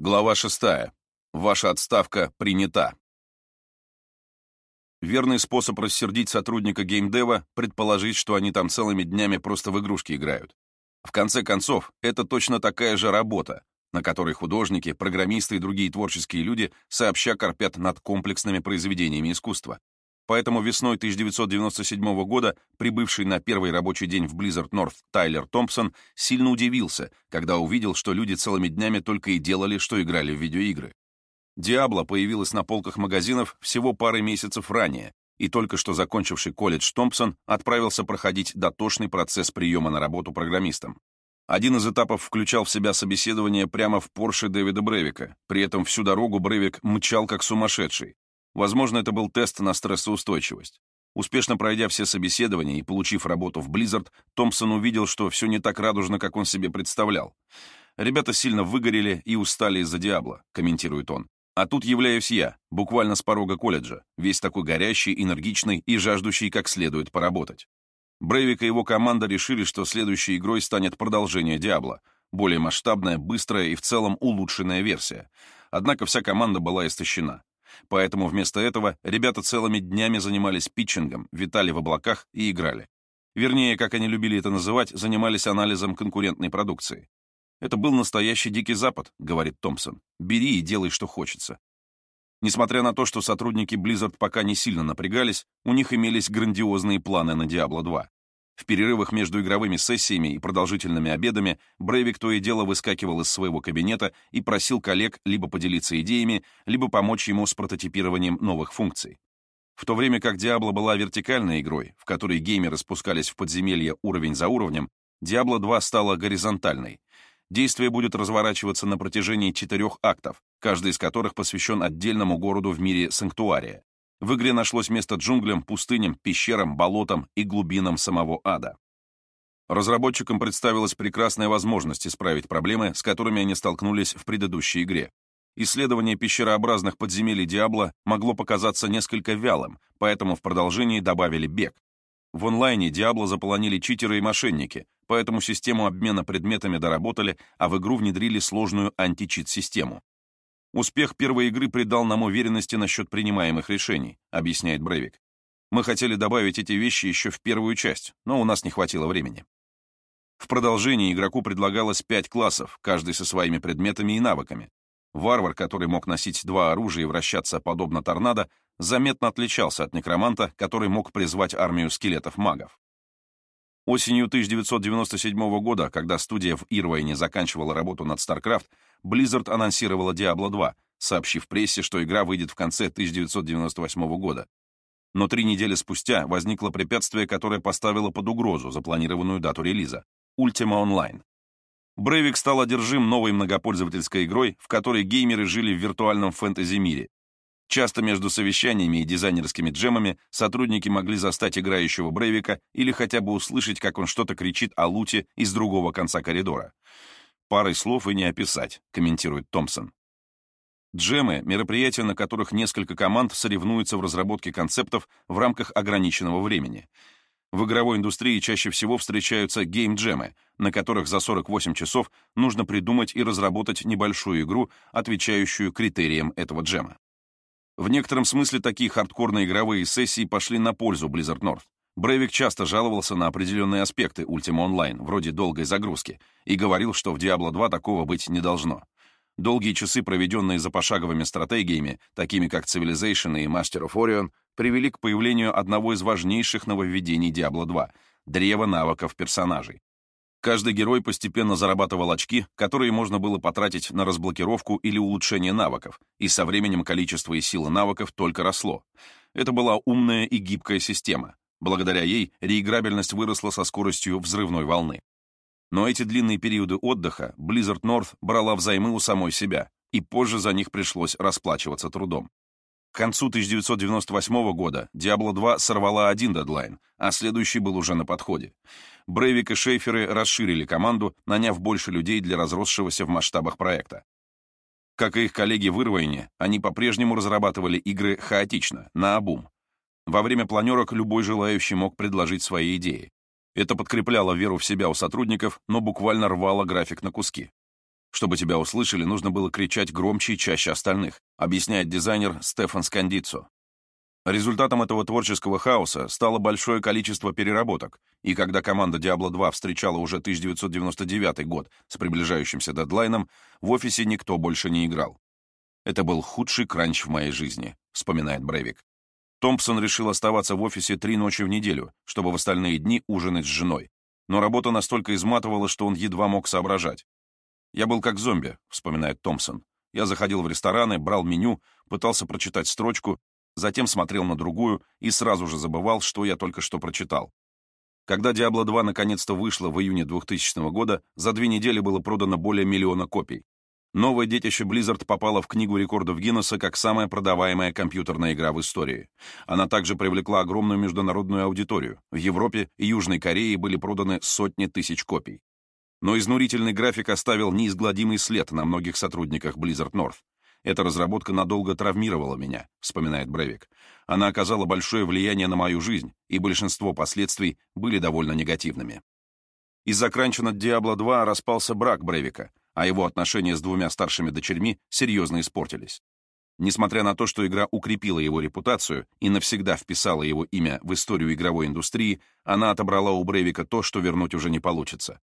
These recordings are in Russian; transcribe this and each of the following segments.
Глава 6. Ваша отставка принята. Верный способ рассердить сотрудника геймдева — предположить, что они там целыми днями просто в игрушки играют. В конце концов, это точно такая же работа, на которой художники, программисты и другие творческие люди сообща корпят над комплексными произведениями искусства. Поэтому весной 1997 года прибывший на первый рабочий день в Blizzard North Тайлер Томпсон сильно удивился, когда увидел, что люди целыми днями только и делали, что играли в видеоигры. Диабло появилась на полках магазинов всего пары месяцев ранее, и только что закончивший колледж Томпсон отправился проходить дотошный процесс приема на работу программистом. Один из этапов включал в себя собеседование прямо в Порше Дэвида Бревика, при этом всю дорогу Бревик мчал как сумасшедший, Возможно, это был тест на стрессоустойчивость. Успешно пройдя все собеседования и получив работу в Blizzard, Томпсон увидел, что все не так радужно, как он себе представлял. «Ребята сильно выгорели и устали из-за Диабло», — комментирует он. «А тут являюсь я, буквально с порога колледжа, весь такой горящий, энергичный и жаждущий как следует поработать». Брейвик и его команда решили, что следующей игрой станет продолжение Диабло, более масштабная, быстрая и в целом улучшенная версия. Однако вся команда была истощена. Поэтому вместо этого ребята целыми днями занимались питчингом, витали в облаках и играли. Вернее, как они любили это называть, занимались анализом конкурентной продукции. «Это был настоящий Дикий Запад», — говорит Томпсон. «Бери и делай, что хочется». Несмотря на то, что сотрудники Blizzard пока не сильно напрягались, у них имелись грандиозные планы на Diablo 2. В перерывах между игровыми сессиями и продолжительными обедами Брейвик то и дело выскакивал из своего кабинета и просил коллег либо поделиться идеями, либо помочь ему с прототипированием новых функций. В то время как Diablo была вертикальной игрой, в которой геймеры спускались в подземелье уровень за уровнем, Diablo 2 стала горизонтальной. Действие будет разворачиваться на протяжении четырех актов, каждый из которых посвящен отдельному городу в мире Санктуария. В игре нашлось место джунглям, пустыням, пещерам, болотам и глубинам самого ада. Разработчикам представилась прекрасная возможность исправить проблемы, с которыми они столкнулись в предыдущей игре. Исследование пещерообразных подземелий Диабло могло показаться несколько вялым, поэтому в продолжении добавили бег. В онлайне Диабло заполонили читеры и мошенники, поэтому систему обмена предметами доработали, а в игру внедрили сложную античит-систему. Успех первой игры придал нам уверенности насчет принимаемых решений, объясняет Брейвик. Мы хотели добавить эти вещи еще в первую часть, но у нас не хватило времени. В продолжении игроку предлагалось пять классов, каждый со своими предметами и навыками. Варвар, который мог носить два оружия и вращаться подобно торнадо, заметно отличался от некроманта, который мог призвать армию скелетов-магов. Осенью 1997 года, когда студия в Ирвайне заканчивала работу над StarCraft, Blizzard анонсировала Diablo 2, сообщив прессе, что игра выйдет в конце 1998 года. Но три недели спустя возникло препятствие, которое поставило под угрозу запланированную дату релиза — Ultima Online. Брейвик стал одержим новой многопользовательской игрой, в которой геймеры жили в виртуальном фэнтези-мире, Часто между совещаниями и дизайнерскими джемами сотрудники могли застать играющего Брейвика или хотя бы услышать, как он что-то кричит о луте из другого конца коридора. «Парой слов и не описать», — комментирует Томпсон. Джемы — мероприятия, на которых несколько команд соревнуются в разработке концептов в рамках ограниченного времени. В игровой индустрии чаще всего встречаются гейм-джемы, на которых за 48 часов нужно придумать и разработать небольшую игру, отвечающую критериям этого джема. В некотором смысле такие хардкорные игровые сессии пошли на пользу Blizzard North. Брейвик часто жаловался на определенные аспекты Ultima Online, вроде долгой загрузки, и говорил, что в Diablo 2 такого быть не должно. Долгие часы, проведенные за пошаговыми стратегиями, такими как Civilization и Master of Orion, привели к появлению одного из важнейших нововведений Diablo 2 — древа навыков персонажей. Каждый герой постепенно зарабатывал очки, которые можно было потратить на разблокировку или улучшение навыков, и со временем количество и сила навыков только росло. Это была умная и гибкая система. Благодаря ей реиграбельность выросла со скоростью взрывной волны. Но эти длинные периоды отдыха Blizzard North брала взаймы у самой себя, и позже за них пришлось расплачиваться трудом. К концу 1998 года Diablo 2 сорвала один дедлайн, а следующий был уже на подходе. Брейвик и Шейферы расширили команду, наняв больше людей для разросшегося в масштабах проекта. Как и их коллеги в Ирвайне, они по-прежнему разрабатывали игры хаотично, на обум. Во время планерок любой желающий мог предложить свои идеи. Это подкрепляло веру в себя у сотрудников, но буквально рвало график на куски. Чтобы тебя услышали, нужно было кричать громче и чаще остальных, объясняет дизайнер Стефан Скандицо. Результатом этого творческого хаоса стало большое количество переработок, и когда команда Diablo 2 встречала уже 1999 год с приближающимся дедлайном, в офисе никто больше не играл. «Это был худший кранч в моей жизни», — вспоминает Брейвик. Томпсон решил оставаться в офисе три ночи в неделю, чтобы в остальные дни ужинать с женой. Но работа настолько изматывала, что он едва мог соображать. «Я был как зомби», — вспоминает Томпсон. «Я заходил в рестораны, брал меню, пытался прочитать строчку, затем смотрел на другую и сразу же забывал, что я только что прочитал. Когда Diablo 2 наконец-то вышла в июне 2000 года, за две недели было продано более миллиона копий. Новое детище Blizzard попало в Книгу рекордов Гиннесса как самая продаваемая компьютерная игра в истории. Она также привлекла огромную международную аудиторию. В Европе и Южной Корее были проданы сотни тысяч копий. Но изнурительный график оставил неизгладимый след на многих сотрудниках Blizzard North. Эта разработка надолго травмировала меня, вспоминает Бревик. Она оказала большое влияние на мою жизнь, и большинство последствий были довольно негативными. Из-за кранча над Diablo 2 распался брак Бревика, а его отношения с двумя старшими дочерьми серьезно испортились. Несмотря на то, что игра укрепила его репутацию и навсегда вписала его имя в историю игровой индустрии, она отобрала у Бревика то, что вернуть уже не получится.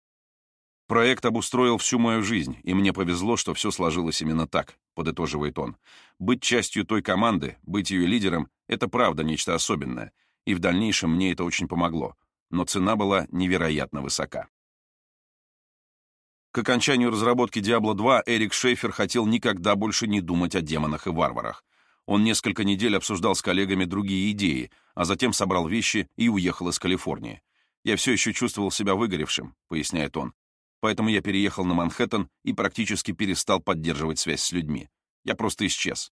Проект обустроил всю мою жизнь, и мне повезло, что все сложилось именно так, подытоживает он. Быть частью той команды, быть ее лидером — это правда нечто особенное, и в дальнейшем мне это очень помогло, но цена была невероятно высока. К окончанию разработки Diablo 2 Эрик Шейфер хотел никогда больше не думать о демонах и варварах. Он несколько недель обсуждал с коллегами другие идеи, а затем собрал вещи и уехал из Калифорнии. «Я все еще чувствовал себя выгоревшим», — поясняет он поэтому я переехал на Манхэттен и практически перестал поддерживать связь с людьми. Я просто исчез.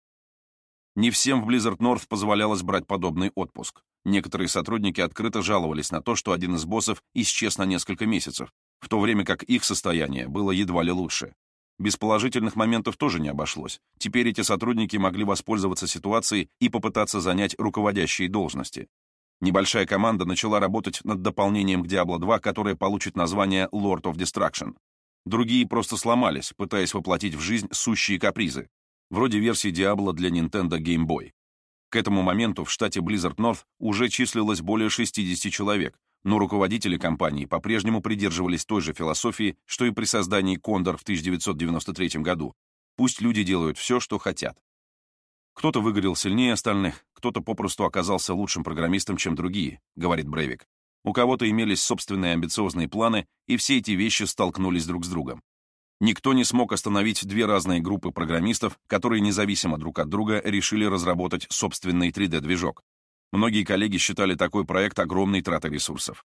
Не всем в Blizzard North позволялось брать подобный отпуск. Некоторые сотрудники открыто жаловались на то, что один из боссов исчез на несколько месяцев, в то время как их состояние было едва ли лучше. Без положительных моментов тоже не обошлось. Теперь эти сотрудники могли воспользоваться ситуацией и попытаться занять руководящие должности. Небольшая команда начала работать над дополнением к Diablo 2, которое получит название Lord of Destruction. Другие просто сломались, пытаясь воплотить в жизнь сущие капризы, вроде версии Diablo для Nintendo Game Boy. К этому моменту в штате Blizzard North уже числилось более 60 человек, но руководители компании по-прежнему придерживались той же философии, что и при создании Condor в 1993 году. Пусть люди делают все, что хотят. Кто-то выгорел сильнее остальных, кто-то попросту оказался лучшим программистом, чем другие, говорит Брейвик. У кого-то имелись собственные амбициозные планы, и все эти вещи столкнулись друг с другом. Никто не смог остановить две разные группы программистов, которые независимо друг от друга решили разработать собственный 3D-движок. Многие коллеги считали такой проект огромной тратой ресурсов.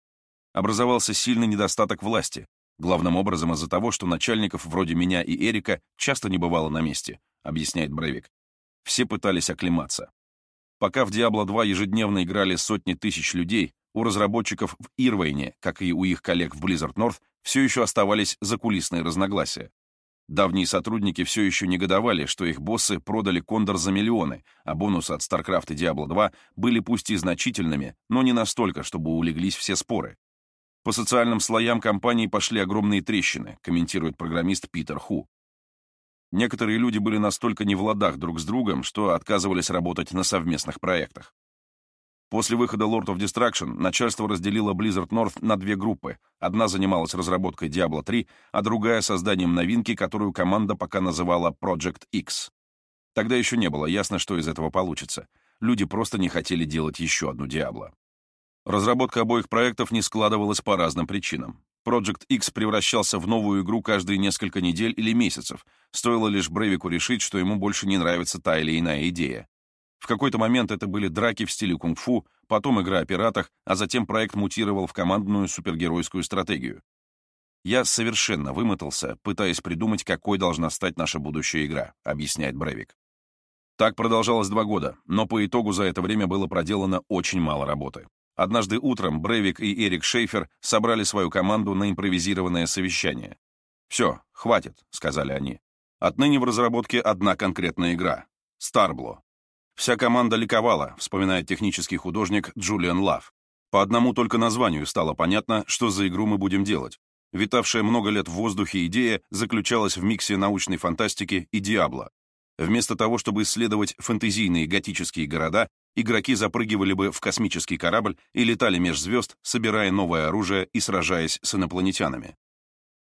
Образовался сильный недостаток власти, главным образом из-за того, что начальников вроде меня и Эрика часто не бывало на месте, объясняет Брейвик. Все пытались оклематься. Пока в Diablo 2 ежедневно играли сотни тысяч людей, у разработчиков в Ирвейне, как и у их коллег в Blizzard North, все еще оставались закулисные разногласия. Давние сотрудники все еще негодовали, что их боссы продали Кондор за миллионы, а бонусы от StarCraft и Diablo 2 были пусть и значительными, но не настолько, чтобы улеглись все споры. По социальным слоям компании пошли огромные трещины, комментирует программист Питер Ху. Некоторые люди были настолько не в ладах друг с другом, что отказывались работать на совместных проектах. После выхода Lord of Destruction начальство разделило Blizzard North на две группы. Одна занималась разработкой Diablo 3, а другая — созданием новинки, которую команда пока называла Project X. Тогда еще не было ясно, что из этого получится. Люди просто не хотели делать еще одну Diablo. Разработка обоих проектов не складывалась по разным причинам. Project X превращался в новую игру каждые несколько недель или месяцев, стоило лишь Брейвику решить, что ему больше не нравится та или иная идея. В какой-то момент это были драки в стиле кунг-фу, потом игра о пиратах, а затем проект мутировал в командную супергеройскую стратегию. «Я совершенно вымотался, пытаясь придумать, какой должна стать наша будущая игра», — объясняет Брейвик. Так продолжалось два года, но по итогу за это время было проделано очень мало работы. Однажды утром Брейвик и Эрик Шейфер собрали свою команду на импровизированное совещание. «Все, хватит», — сказали они. «Отныне в разработке одна конкретная игра — Старбло». Вся команда ликовала, вспоминает технический художник Джулиан Лав. По одному только названию стало понятно, что за игру мы будем делать. Витавшая много лет в воздухе идея заключалась в миксе научной фантастики и Диабло. Вместо того, чтобы исследовать фэнтезийные готические города, игроки запрыгивали бы в космический корабль и летали меж звезд, собирая новое оружие и сражаясь с инопланетянами.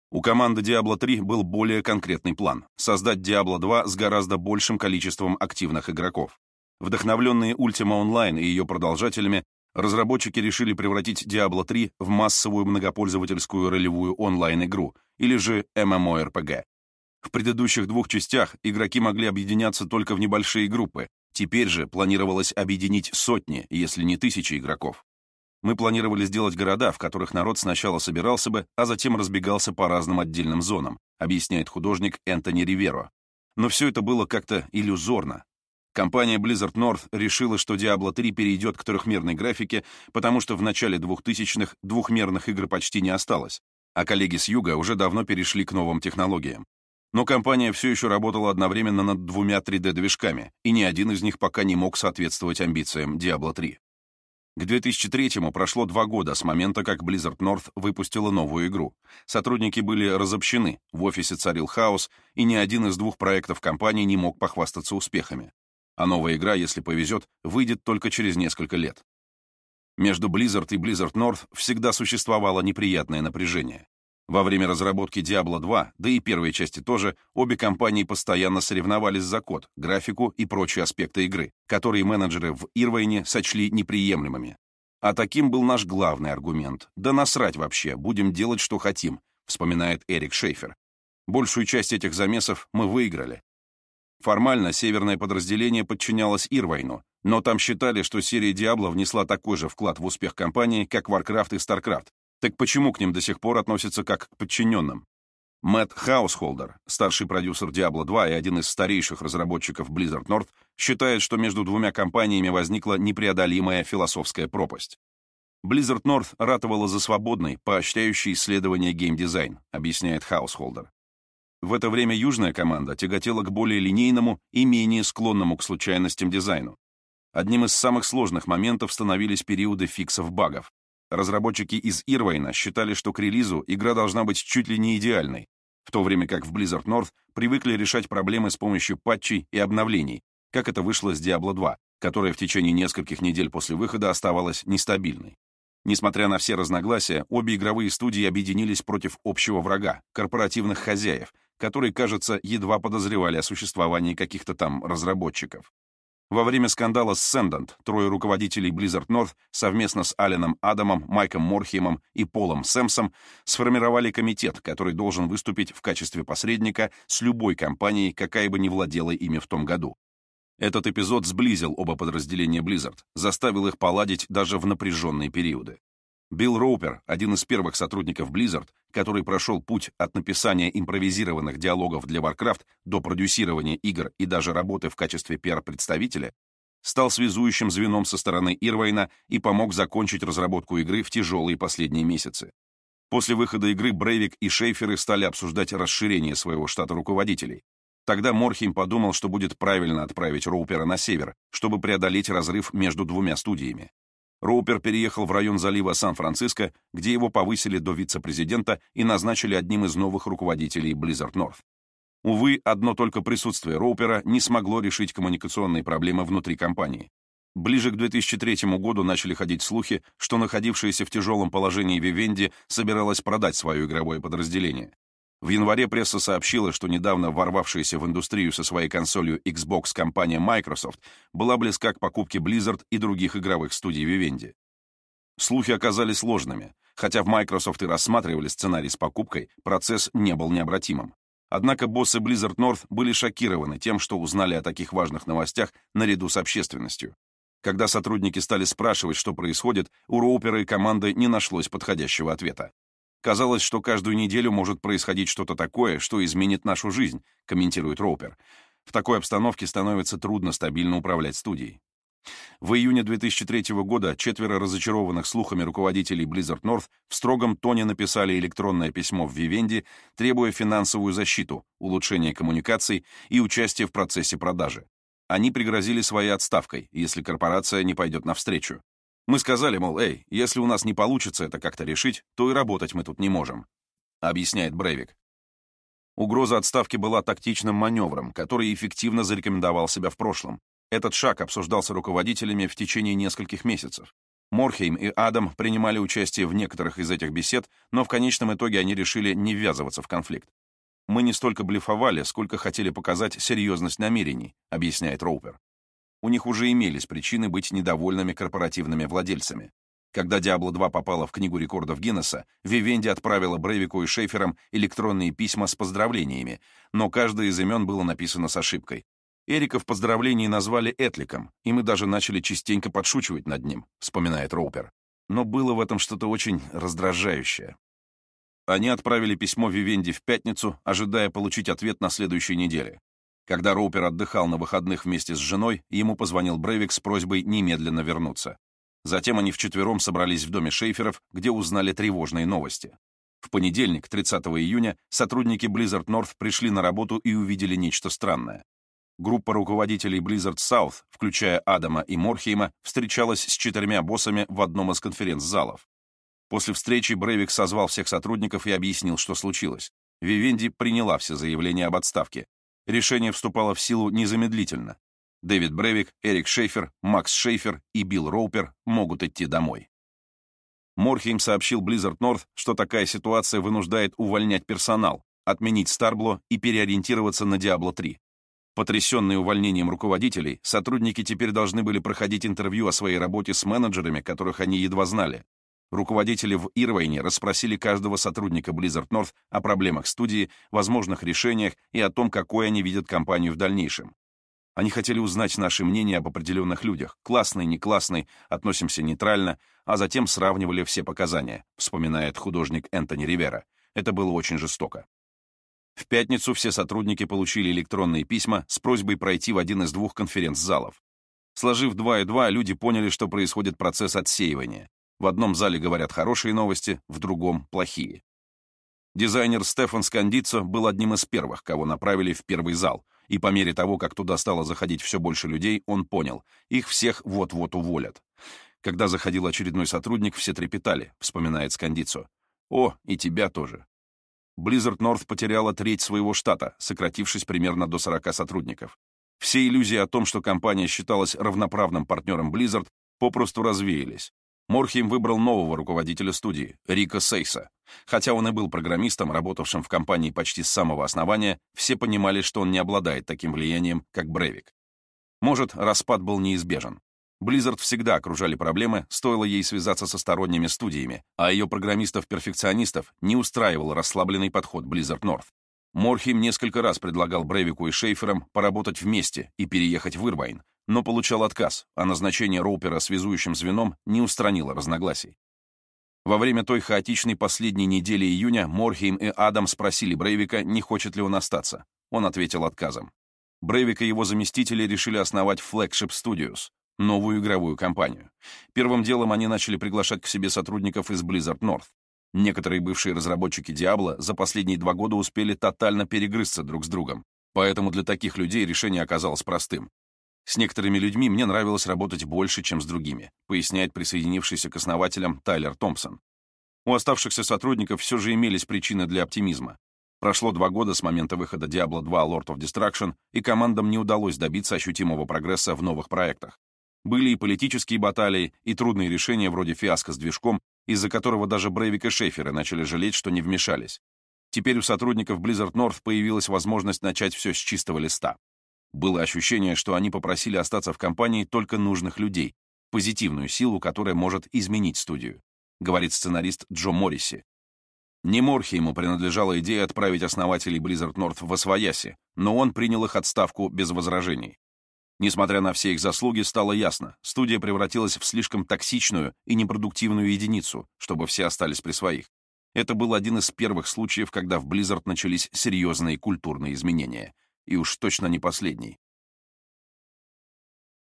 У команды Diablo 3 был более конкретный план — создать Diablo 2 с гораздо большим количеством активных игроков. Вдохновленные Ultima Online и ее продолжателями, разработчики решили превратить Diablo 3 в массовую многопользовательскую ролевую онлайн-игру, или же MMORPG. В предыдущих двух частях игроки могли объединяться только в небольшие группы, теперь же планировалось объединить сотни, если не тысячи игроков. Мы планировали сделать города, в которых народ сначала собирался бы, а затем разбегался по разным отдельным зонам, объясняет художник Энтони Риверо. Но все это было как-то иллюзорно. Компания Blizzard North решила, что Diablo 3 перейдет к трехмерной графике, потому что в начале 2000-х двухмерных игр почти не осталось, а коллеги с юга уже давно перешли к новым технологиям. Но компания все еще работала одновременно над двумя 3D-движками, и ни один из них пока не мог соответствовать амбициям Diablo 3. К 2003-му прошло два года с момента, как Blizzard North выпустила новую игру. Сотрудники были разобщены, в офисе царил хаос, и ни один из двух проектов компании не мог похвастаться успехами. А новая игра, если повезет, выйдет только через несколько лет. Между Blizzard и Blizzard North всегда существовало неприятное напряжение. Во время разработки Diablo 2, да и первой части тоже, обе компании постоянно соревновались за код, графику и прочие аспекты игры, которые менеджеры в Ирвайне сочли неприемлемыми. А таким был наш главный аргумент. Да насрать вообще, будем делать, что хотим, вспоминает Эрик Шейфер. Большую часть этих замесов мы выиграли. Формально северное подразделение подчинялось Ирвайну, но там считали, что серия Diablo внесла такой же вклад в успех компании, как Warcraft и StarCraft, так почему к ним до сих пор относятся как к подчиненным? Мэтт Хаусхолдер, старший продюсер Diablo 2 и один из старейших разработчиков Blizzard North, считает, что между двумя компаниями возникла непреодолимая философская пропасть. Blizzard North ратовала за свободный, поощряющий исследование геймдизайн, объясняет Хаусхолдер. В это время южная команда тяготела к более линейному и менее склонному к случайностям дизайну. Одним из самых сложных моментов становились периоды фиксов багов. Разработчики из Ирвайна считали, что к релизу игра должна быть чуть ли не идеальной, в то время как в Blizzard North привыкли решать проблемы с помощью патчей и обновлений, как это вышло с Diablo 2, которая в течение нескольких недель после выхода оставалась нестабильной. Несмотря на все разногласия, обе игровые студии объединились против общего врага — корпоративных хозяев, которые, кажется, едва подозревали о существовании каких-то там разработчиков. Во время скандала с Сендент трое руководителей Blizzard North совместно с Аленом Адамом, Майком Морхимом и Полом Сэмсом сформировали комитет, который должен выступить в качестве посредника с любой компанией, какая бы ни владела ими в том году. Этот эпизод сблизил оба подразделения Blizzard, заставил их поладить даже в напряженные периоды. Билл Роупер, один из первых сотрудников Blizzard, который прошел путь от написания импровизированных диалогов для Warcraft до продюсирования игр и даже работы в качестве пиар-представителя, стал связующим звеном со стороны Ирвайна и помог закончить разработку игры в тяжелые последние месяцы. После выхода игры Брейвик и Шейферы стали обсуждать расширение своего штата руководителей. Тогда Морхейм подумал, что будет правильно отправить Роупера на север, чтобы преодолеть разрыв между двумя студиями. Роупер переехал в район залива Сан-Франциско, где его повысили до вице-президента и назначили одним из новых руководителей Blizzard North. Увы, одно только присутствие Роупера не смогло решить коммуникационные проблемы внутри компании. Ближе к 2003 году начали ходить слухи, что находившаяся в тяжелом положении Вивенди собиралась продать свое игровое подразделение. В январе пресса сообщила, что недавно ворвавшаяся в индустрию со своей консолью Xbox компания Microsoft была близка к покупке Blizzard и других игровых студий Vivendi. Слухи оказались ложными. Хотя в Microsoft и рассматривали сценарий с покупкой, процесс не был необратимым. Однако боссы Blizzard North были шокированы тем, что узнали о таких важных новостях наряду с общественностью. Когда сотрудники стали спрашивать, что происходит, у Роупера и команды не нашлось подходящего ответа. Казалось, что каждую неделю может происходить что-то такое, что изменит нашу жизнь, комментирует Роупер. В такой обстановке становится трудно стабильно управлять студией. В июне 2003 года четверо разочарованных слухами руководителей Blizzard North в строгом тоне написали электронное письмо в Vivendi, требуя финансовую защиту, улучшение коммуникаций и участие в процессе продажи. Они пригрозили своей отставкой, если корпорация не пойдет навстречу. Мы сказали, мол, эй, если у нас не получится это как-то решить, то и работать мы тут не можем. объясняет Брейвик. Угроза отставки была тактичным маневром, который эффективно зарекомендовал себя в прошлом. Этот шаг обсуждался руководителями в течение нескольких месяцев. Морхейм и Адам принимали участие в некоторых из этих бесед, но в конечном итоге они решили не ввязываться в конфликт. «Мы не столько блефовали, сколько хотели показать серьезность намерений», объясняет Роупер. У них уже имелись причины быть недовольными корпоративными владельцами. Когда Diablo 2 попала в Книгу рекордов Гиннесса, Вивенди отправила Брейвику и Шейферам электронные письма с поздравлениями, но каждое из имен было написано с ошибкой. Эрика в поздравлении назвали Этликом, и мы даже начали частенько подшучивать над ним, вспоминает Роупер. Но было в этом что-то очень раздражающее. Они отправили письмо Вивенди в пятницу, ожидая получить ответ на следующей неделе. Когда Роупер отдыхал на выходных вместе с женой, ему позвонил Брейвик с просьбой немедленно вернуться. Затем они вчетвером собрались в доме Шейферов, где узнали тревожные новости. В понедельник, 30 июня, сотрудники Blizzard North пришли на работу и увидели нечто странное. Группа руководителей Blizzard South, включая Адама и Морхейма, встречалась с четырьмя боссами в одном из конференц-залов. После встречи Брейвик созвал всех сотрудников и объяснил, что случилось. Вивенди приняла все заявления об отставке. Решение вступало в силу незамедлительно. Дэвид Бревик, Эрик Шейфер, Макс Шейфер и Билл Роупер могут идти домой. Морхейм сообщил Blizzard North, что такая ситуация вынуждает увольнять персонал, отменить Старбло и переориентироваться на Diablo 3. Потрясенные увольнением руководителей, сотрудники теперь должны были проходить интервью о своей работе с менеджерами, которых они едва знали. Руководители в Ирвайне расспросили каждого сотрудника Blizzard North о проблемах студии, возможных решениях и о том, какой они видят компанию в дальнейшем. Они хотели узнать наше мнение об определенных людях, классный, не классный, относимся нейтрально, а затем сравнивали все показания, вспоминает художник Энтони Ривера. Это было очень жестоко. В пятницу все сотрудники получили электронные письма с просьбой пройти в один из двух конференц-залов. Сложив два и два, люди поняли, что происходит процесс отсеивания. В одном зале говорят хорошие новости, в другом — плохие. Дизайнер Стефан Скандицо был одним из первых, кого направили в первый зал — и по мере того, как туда стало заходить все больше людей, он понял, их всех вот-вот уволят. Когда заходил очередной сотрудник, все трепетали, вспоминает Скандицо. О, и тебя тоже. Blizzard North потеряла треть своего штата, сократившись примерно до 40 сотрудников. Все иллюзии о том, что компания считалась равноправным партнером Blizzard, попросту развеялись. Морхейм выбрал нового руководителя студии, Рика Сейса. Хотя он и был программистом, работавшим в компании почти с самого основания, все понимали, что он не обладает таким влиянием, как Брейвик. Может, распад был неизбежен. Blizzard всегда окружали проблемы, стоило ей связаться со сторонними студиями, а ее программистов-перфекционистов не устраивал расслабленный подход Blizzard North. Морхейм несколько раз предлагал Брейвику и Шейферам поработать вместе и переехать в Ирвайн, но получал отказ, а назначение Роупера связующим звеном не устранило разногласий. Во время той хаотичной последней недели июня Морхейм и Адам спросили Брейвика, не хочет ли он остаться. Он ответил отказом. Брейвик и его заместители решили основать Flagship Studios, новую игровую компанию. Первым делом они начали приглашать к себе сотрудников из Blizzard North. Некоторые бывшие разработчики Diablo за последние два года успели тотально перегрызться друг с другом, поэтому для таких людей решение оказалось простым с некоторыми людьми мне нравилось работать больше, чем с другими, поясняет присоединившийся к основателям Тайлер Томпсон. У оставшихся сотрудников все же имелись причины для оптимизма. Прошло два года с момента выхода Diablo 2 Lord of Destruction, и командам не удалось добиться ощутимого прогресса в новых проектах. Были и политические баталии, и трудные решения вроде фиаско с движком, из-за которого даже Брейвик и Шеферы начали жалеть, что не вмешались. Теперь у сотрудников Blizzard North появилась возможность начать все с чистого листа. Было ощущение, что они попросили остаться в компании только нужных людей, позитивную силу, которая может изменить студию, говорит сценарист Джо Морриси. Не Морхи ему принадлежала идея отправить основателей Blizzard North в Освояси, но он принял их отставку без возражений. Несмотря на все их заслуги, стало ясно, студия превратилась в слишком токсичную и непродуктивную единицу, чтобы все остались при своих. Это был один из первых случаев, когда в Blizzard начались серьезные культурные изменения — и уж точно не последний.